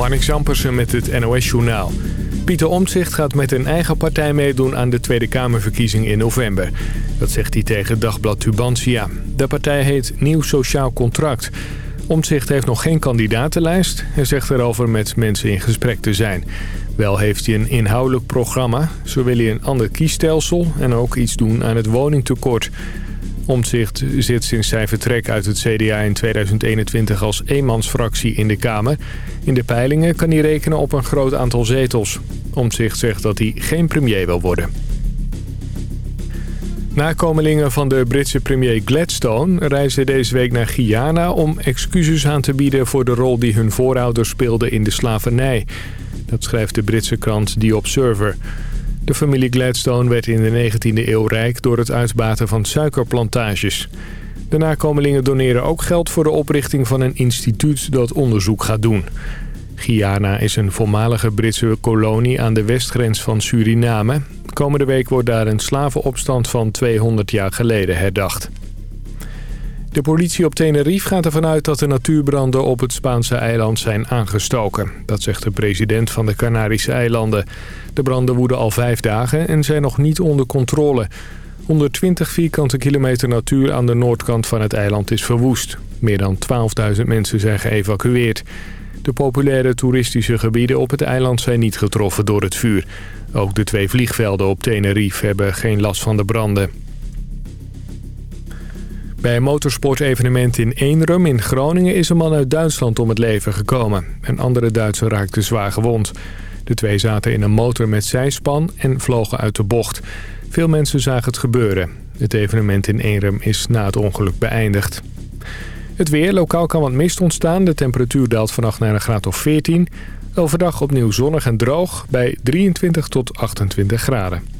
Marnik Zampersen met het NOS-journaal. Pieter Omtzigt gaat met een eigen partij meedoen aan de Tweede Kamerverkiezing in november. Dat zegt hij tegen Dagblad Tubantia. De partij heet Nieuw Sociaal Contract. Omtzigt heeft nog geen kandidatenlijst. Hij zegt erover met mensen in gesprek te zijn. Wel heeft hij een inhoudelijk programma. Zo wil hij een ander kiesstelsel en ook iets doen aan het woningtekort. Omtzigt zit sinds zijn vertrek uit het CDA in 2021 als eenmansfractie in de Kamer. In de peilingen kan hij rekenen op een groot aantal zetels. Omtzigt zegt dat hij geen premier wil worden. Nakomelingen van de Britse premier Gladstone reizen deze week naar Guyana... om excuses aan te bieden voor de rol die hun voorouders speelden in de slavernij. Dat schrijft de Britse krant The Observer. De familie Gladstone werd in de 19e eeuw rijk door het uitbaten van suikerplantages. De nakomelingen doneren ook geld voor de oprichting van een instituut dat onderzoek gaat doen. Guyana is een voormalige Britse kolonie aan de westgrens van Suriname. Komende week wordt daar een slavenopstand van 200 jaar geleden herdacht. De politie op Tenerife gaat ervan uit dat de natuurbranden op het Spaanse eiland zijn aangestoken. Dat zegt de president van de Canarische eilanden. De branden woeden al vijf dagen en zijn nog niet onder controle. 120 vierkante kilometer natuur aan de noordkant van het eiland is verwoest. Meer dan 12.000 mensen zijn geëvacueerd. De populaire toeristische gebieden op het eiland zijn niet getroffen door het vuur. Ook de twee vliegvelden op Tenerife hebben geen last van de branden. Bij een motorsportevenement in Eenrum in Groningen is een man uit Duitsland om het leven gekomen. Een andere Duitser raakte zwaar gewond. De twee zaten in een motor met zijspan en vlogen uit de bocht. Veel mensen zagen het gebeuren. Het evenement in Eenrum is na het ongeluk beëindigd. Het weer, lokaal kan wat mist ontstaan. De temperatuur daalt vannacht naar een graad of 14. Overdag opnieuw zonnig en droog bij 23 tot 28 graden.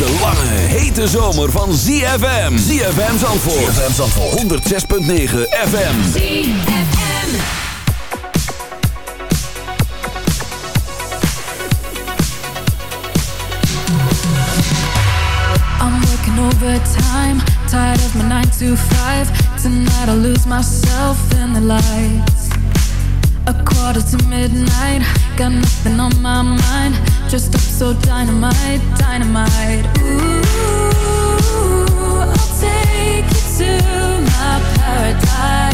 is de lange, hete zomer van ZFM. ZFM Zandvoort. ZFM Zandvoort. 106.9 FM. ZFM. I'm working overtime. Tired of my 9 to 5. Tonight I lose myself in the lights. A quarter to midnight. Got nothing on my mind. Just so dynamite, dynamite. Ooh, I'll take you to my paradise.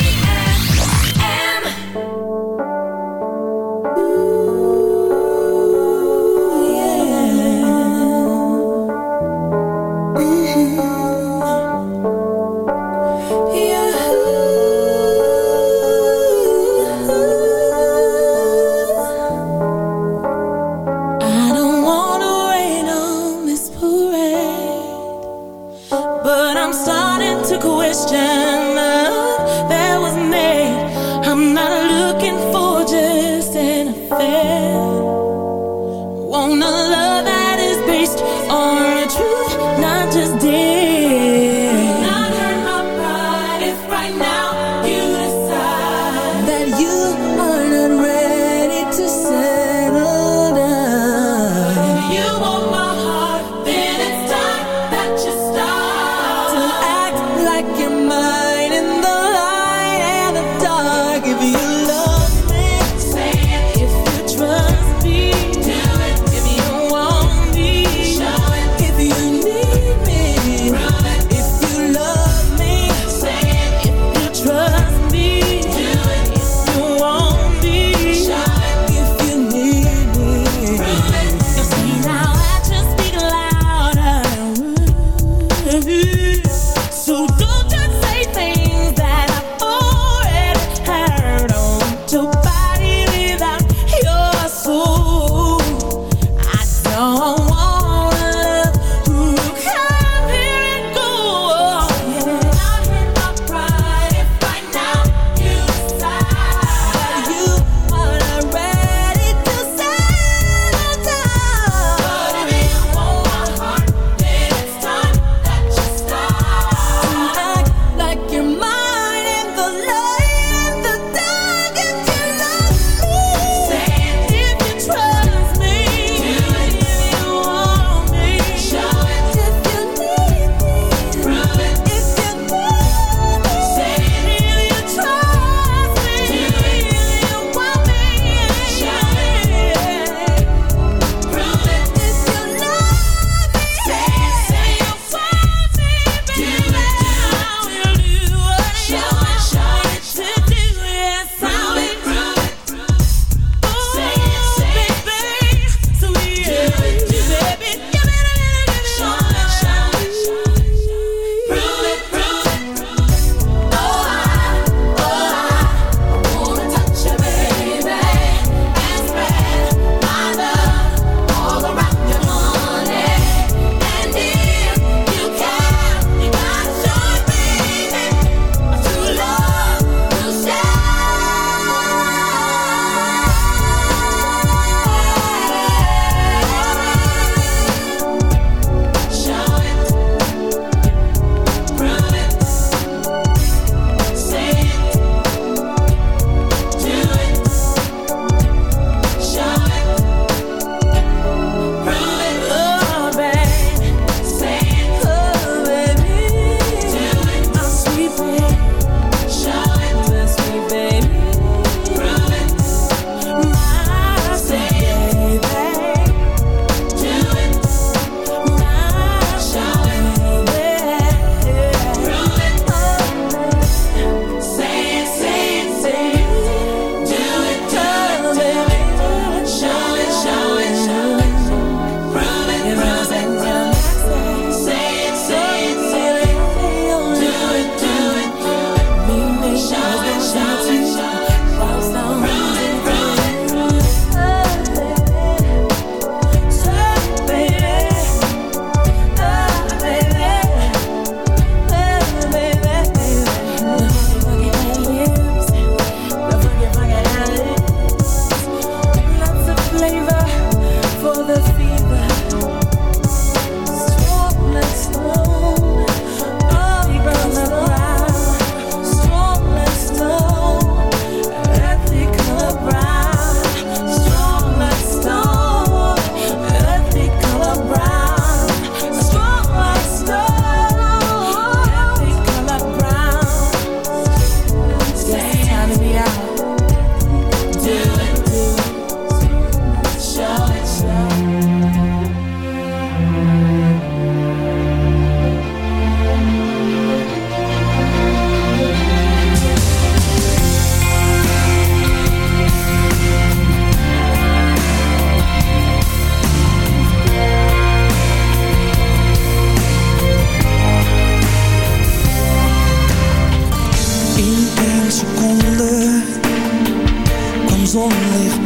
zon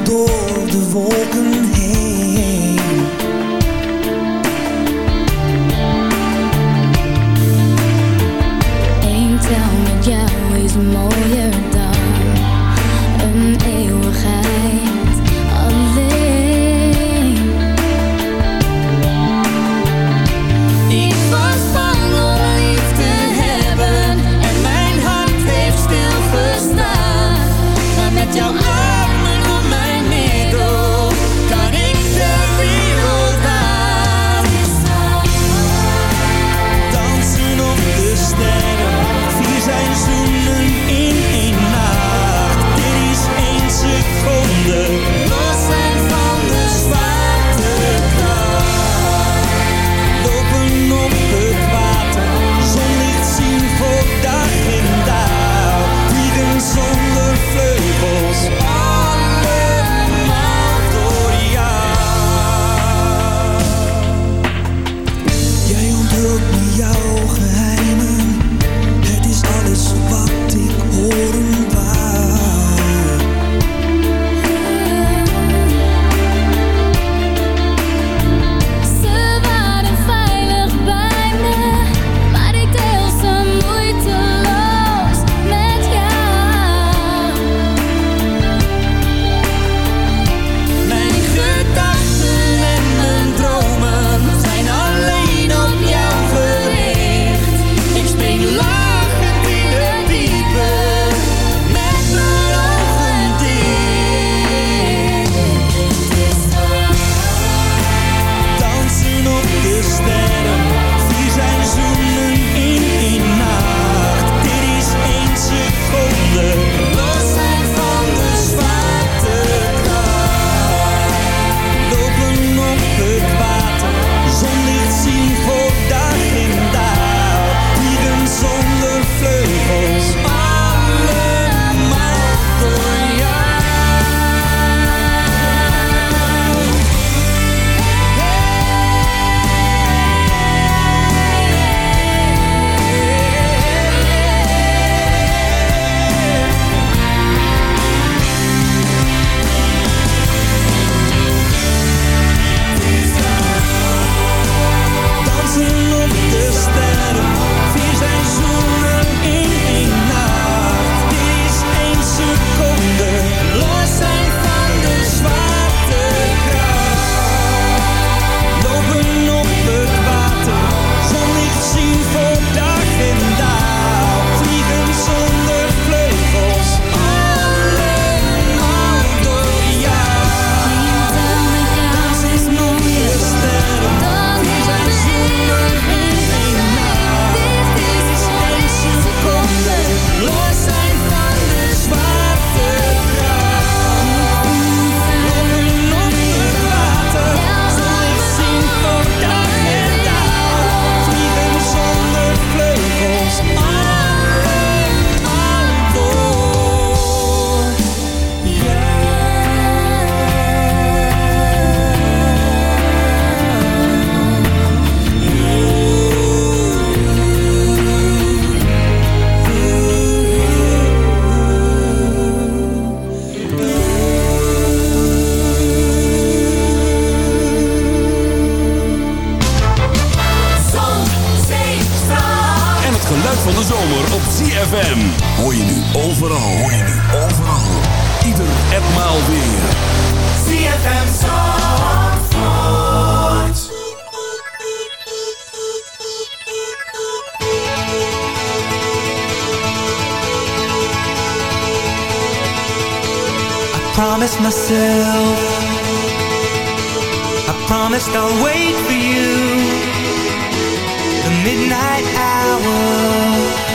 door de wolken heen. ZFM. Hoor je nu overal. Hoor je nu overal. Ieder en maal weer. ZFM Zandvoort. I promised myself. I promised I'll wait for you. The midnight hour.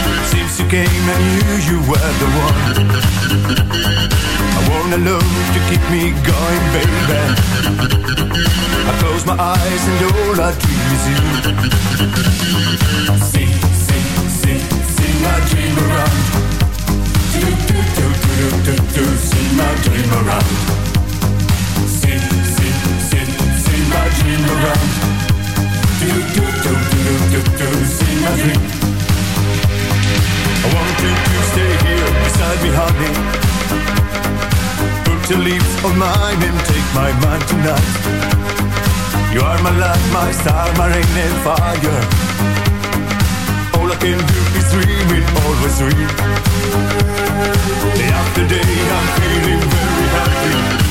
Since you came, I knew you were the one. I wanna love to keep me going, baby. I close my eyes and all I dream is you. See, see, see, see my dream around. Do, do, do, do, do, do, see my dream around. See, see, see, see my dream around. Do, do, do, do, do, do, do, see my dream. I want you to stay here beside me, honey. Put your lips on mine and take my mind tonight. You are my light, my star, my rain and fire. All I can do is dream it, always dream. Day after day, I'm feeling very happy.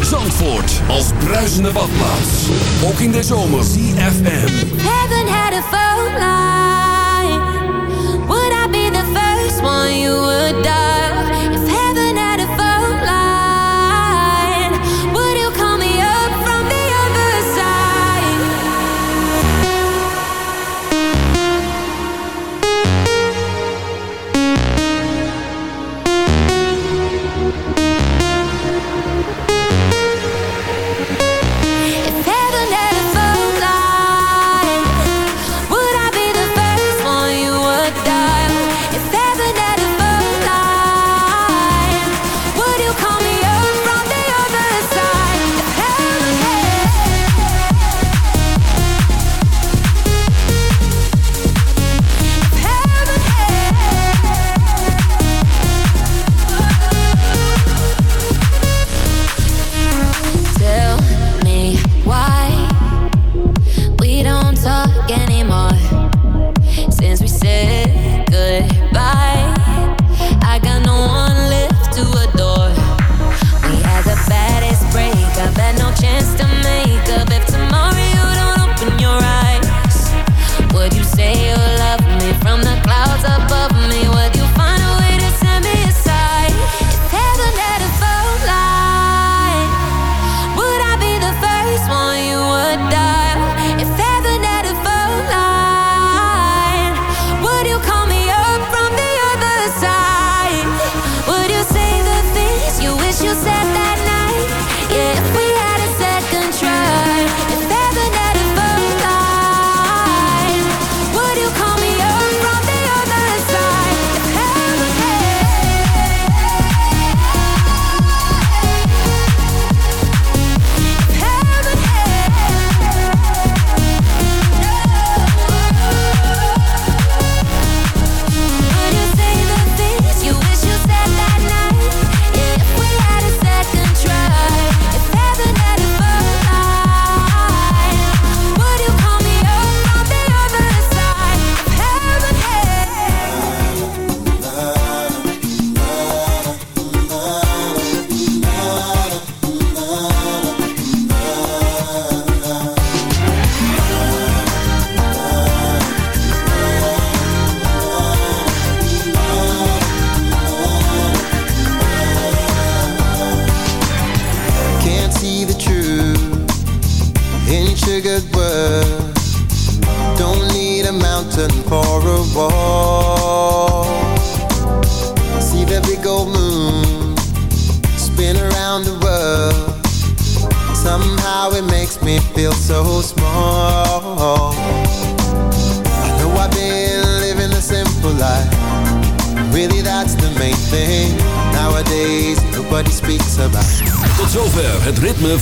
Zandvoort als bruisende badplaats. Ook in de zomer. CFM. Heaven had a phone line.